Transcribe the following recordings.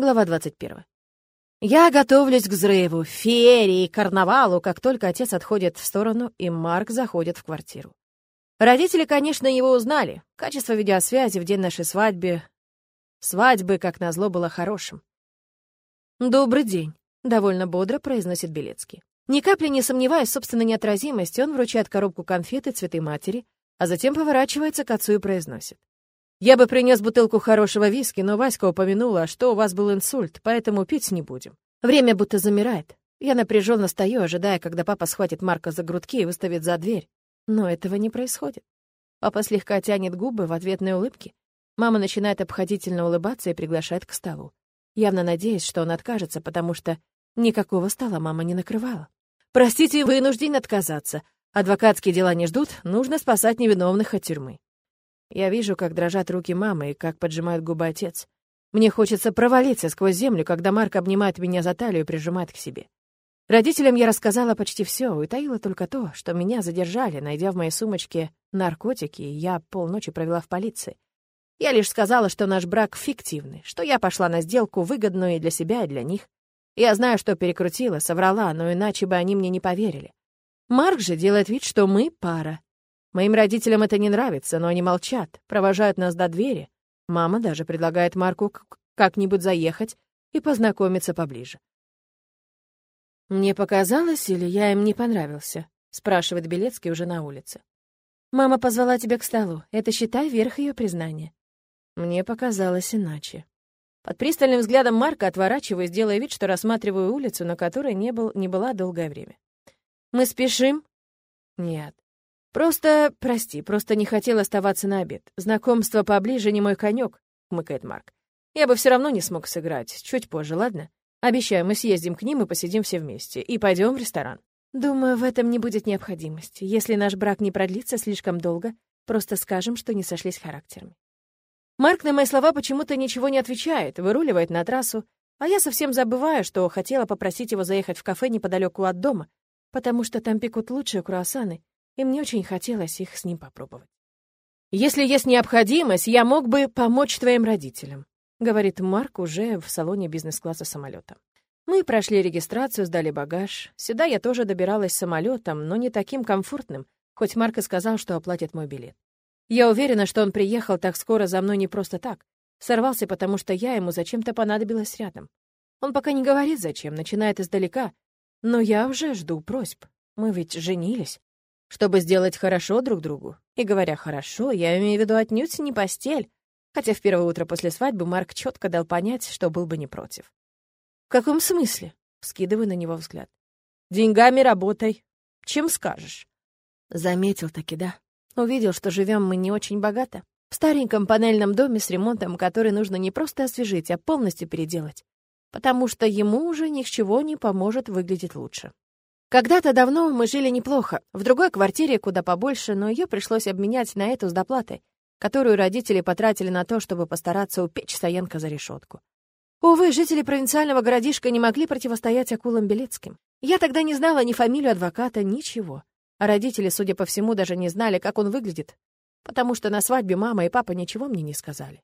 Глава 21. Я готовлюсь к взрыву, феерии, карнавалу, как только отец отходит в сторону, и Марк заходит в квартиру. Родители, конечно, его узнали. Качество видеосвязи в день нашей свадьбы... Свадьбы, как назло, было хорошим. «Добрый день», — довольно бодро произносит Белецкий. Ни капли не сомневаясь в собственной неотразимости, он вручает коробку конфеты цветы матери, а затем поворачивается к отцу и произносит. Я бы принес бутылку хорошего виски, но Васька упомянула, что у вас был инсульт, поэтому пить не будем. Время будто замирает. Я напряженно стою, ожидая, когда папа схватит Марка за грудки и выставит за дверь. Но этого не происходит. Папа слегка тянет губы в ответной улыбке. Мама начинает обходительно улыбаться и приглашает к столу. Явно надеясь, что он откажется, потому что никакого стола мама не накрывала. «Простите, вынужден отказаться. Адвокатские дела не ждут, нужно спасать невиновных от тюрьмы». Я вижу, как дрожат руки мамы и как поджимает губы отец. Мне хочется провалиться сквозь землю, когда Марк обнимает меня за талию и прижимает к себе. Родителям я рассказала почти все, утаила только то, что меня задержали, найдя в моей сумочке наркотики, и я полночи провела в полиции. Я лишь сказала, что наш брак фиктивный, что я пошла на сделку, выгодную и для себя, и для них. Я знаю, что перекрутила, соврала, но иначе бы они мне не поверили. Марк же делает вид, что мы пара, Моим родителям это не нравится, но они молчат, провожают нас до двери. Мама даже предлагает Марку как-нибудь заехать и познакомиться поближе. «Мне показалось, или я им не понравился?» — спрашивает Белецкий уже на улице. «Мама позвала тебя к столу. Это, считай, верх ее признания». Мне показалось иначе. Под пристальным взглядом Марка отворачиваюсь, делая вид, что рассматриваю улицу, на которой не, был, не была долгое время. «Мы спешим?» «Нет. «Просто, прости, просто не хотел оставаться на обед. Знакомство поближе не мой конек», — хмыкает Марк. «Я бы все равно не смог сыграть. Чуть позже, ладно? Обещаю, мы съездим к ним и посидим все вместе. И пойдем в ресторан». «Думаю, в этом не будет необходимости. Если наш брак не продлится слишком долго, просто скажем, что не сошлись характерами». Марк на мои слова почему-то ничего не отвечает, выруливает на трассу, а я совсем забываю, что хотела попросить его заехать в кафе неподалеку от дома, потому что там пекут лучшие круассаны, и мне очень хотелось их с ним попробовать. «Если есть необходимость, я мог бы помочь твоим родителям», говорит Марк уже в салоне бизнес-класса самолета. Мы прошли регистрацию, сдали багаж. Сюда я тоже добиралась самолетом, но не таким комфортным, хоть Марк и сказал, что оплатит мой билет. Я уверена, что он приехал так скоро за мной не просто так. Сорвался, потому что я ему зачем-то понадобилась рядом. Он пока не говорит зачем, начинает издалека. Но я уже жду просьб. Мы ведь женились чтобы сделать хорошо друг другу. И говоря «хорошо», я имею в виду отнюдь не постель, хотя в первое утро после свадьбы Марк четко дал понять, что был бы не против. «В каком смысле?» — вскидываю на него взгляд. «Деньгами работай. Чем скажешь?» Заметил таки, да. Увидел, что живем мы не очень богато. В стареньком панельном доме с ремонтом, который нужно не просто освежить, а полностью переделать. Потому что ему уже ни к чего не поможет выглядеть лучше. Когда-то давно мы жили неплохо, в другой квартире куда побольше, но ее пришлось обменять на эту с доплатой, которую родители потратили на то, чтобы постараться упечь Саенко за решетку. Увы, жители провинциального городишка не могли противостоять акулам Белецким. Я тогда не знала ни фамилию адвоката, ничего. А родители, судя по всему, даже не знали, как он выглядит, потому что на свадьбе мама и папа ничего мне не сказали.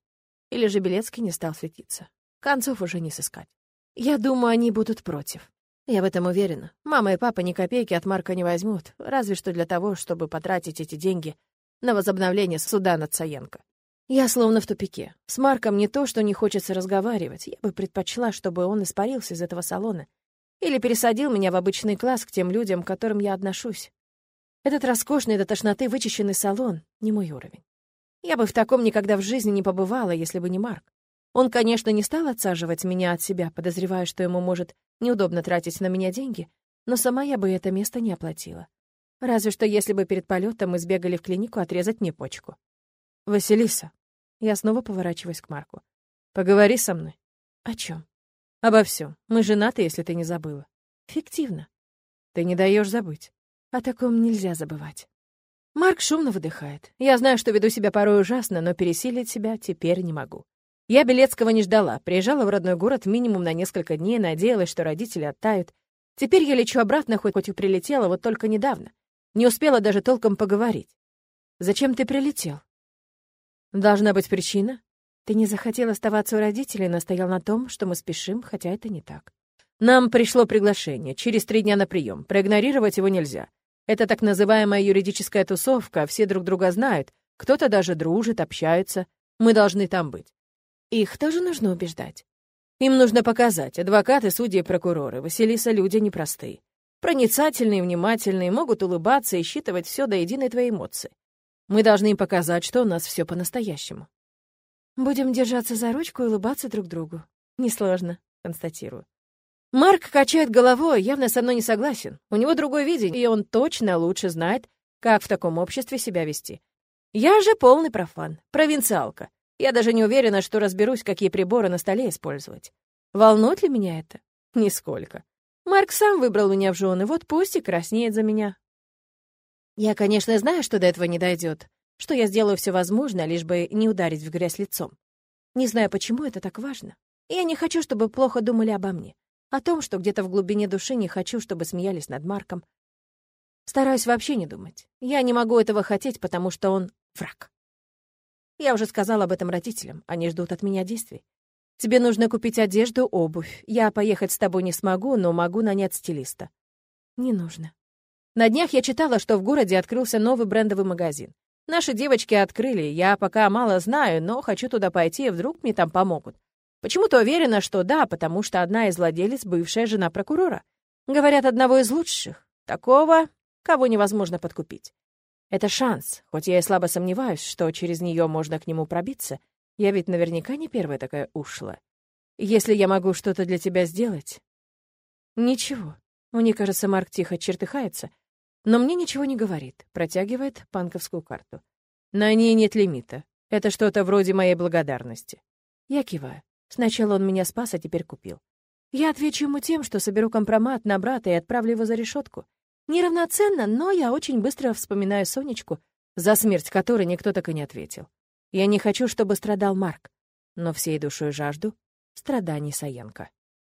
Или же Белецкий не стал светиться. Концов уже не сыскать. Я думаю, они будут против. Я в этом уверена. Мама и папа ни копейки от Марка не возьмут, разве что для того, чтобы потратить эти деньги на возобновление суда над Саенко. Я словно в тупике. С Марком не то, что не хочется разговаривать. Я бы предпочла, чтобы он испарился из этого салона. Или пересадил меня в обычный класс к тем людям, к которым я отношусь. Этот роскошный до тошноты вычищенный салон — не мой уровень. Я бы в таком никогда в жизни не побывала, если бы не Марк. Он, конечно, не стал отсаживать меня от себя, подозревая, что ему может неудобно тратить на меня деньги, но сама я бы это место не оплатила. Разве что если бы перед полетом мы сбегали в клинику отрезать мне почку. «Василиса». Я снова поворачиваюсь к Марку. «Поговори со мной». «О чем? «Обо всем. Мы женаты, если ты не забыла». «Фиктивно». «Ты не даешь забыть». «О таком нельзя забывать». Марк шумно выдыхает. Я знаю, что веду себя порой ужасно, но пересилить себя теперь не могу. Я Белецкого не ждала, приезжала в родной город минимум на несколько дней, надеялась, что родители оттают. Теперь я лечу обратно, хоть, хоть и прилетела, вот только недавно. Не успела даже толком поговорить. «Зачем ты прилетел?» «Должна быть причина». Ты не захотел оставаться у родителей, настоял на том, что мы спешим, хотя это не так. Нам пришло приглашение, через три дня на прием. Проигнорировать его нельзя. Это так называемая юридическая тусовка, все друг друга знают, кто-то даже дружит, общаются. Мы должны там быть. Их тоже нужно убеждать. Им нужно показать, адвокаты, судьи и прокуроры, Василиса люди непростые. Проницательные, внимательные, могут улыбаться и считывать все до единой твоей эмоции. Мы должны им показать, что у нас все по-настоящему. Будем держаться за ручку и улыбаться друг другу. Несложно, констатирую. Марк качает головой, явно со мной не согласен. У него другое видение, и он точно лучше знает, как в таком обществе себя вести. Я же полный профан, провинциалка. Я даже не уверена, что разберусь, какие приборы на столе использовать. Волнует ли меня это? Нисколько. Марк сам выбрал меня в жены, вот пусть и краснеет за меня. Я, конечно, знаю, что до этого не дойдет, что я сделаю все возможное, лишь бы не ударить в грязь лицом. Не знаю, почему это так важно. Я не хочу, чтобы плохо думали обо мне. О том, что где-то в глубине души не хочу, чтобы смеялись над Марком. Стараюсь вообще не думать. Я не могу этого хотеть, потому что он враг. Я уже сказала об этом родителям, они ждут от меня действий. Тебе нужно купить одежду, обувь. Я поехать с тобой не смогу, но могу нанять стилиста. Не нужно. На днях я читала, что в городе открылся новый брендовый магазин. Наши девочки открыли, я пока мало знаю, но хочу туда пойти, и вдруг мне там помогут. Почему-то уверена, что да, потому что одна из владелец — бывшая жена прокурора. Говорят, одного из лучших. Такого, кого невозможно подкупить. Это шанс, хоть я и слабо сомневаюсь, что через нее можно к нему пробиться. Я ведь наверняка не первая такая ушла. Если я могу что-то для тебя сделать... Ничего. Мне кажется, Марк тихо чертыхается, но мне ничего не говорит, протягивает панковскую карту. На ней нет лимита. Это что-то вроде моей благодарности. Я киваю. Сначала он меня спас, а теперь купил. Я отвечу ему тем, что соберу компромат на брата и отправлю его за решетку. Неравноценно, но я очень быстро вспоминаю Сонечку, за смерть которой никто так и не ответил. Я не хочу, чтобы страдал Марк, но всей душой жажду страданий Саенко.